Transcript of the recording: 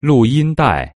录音带。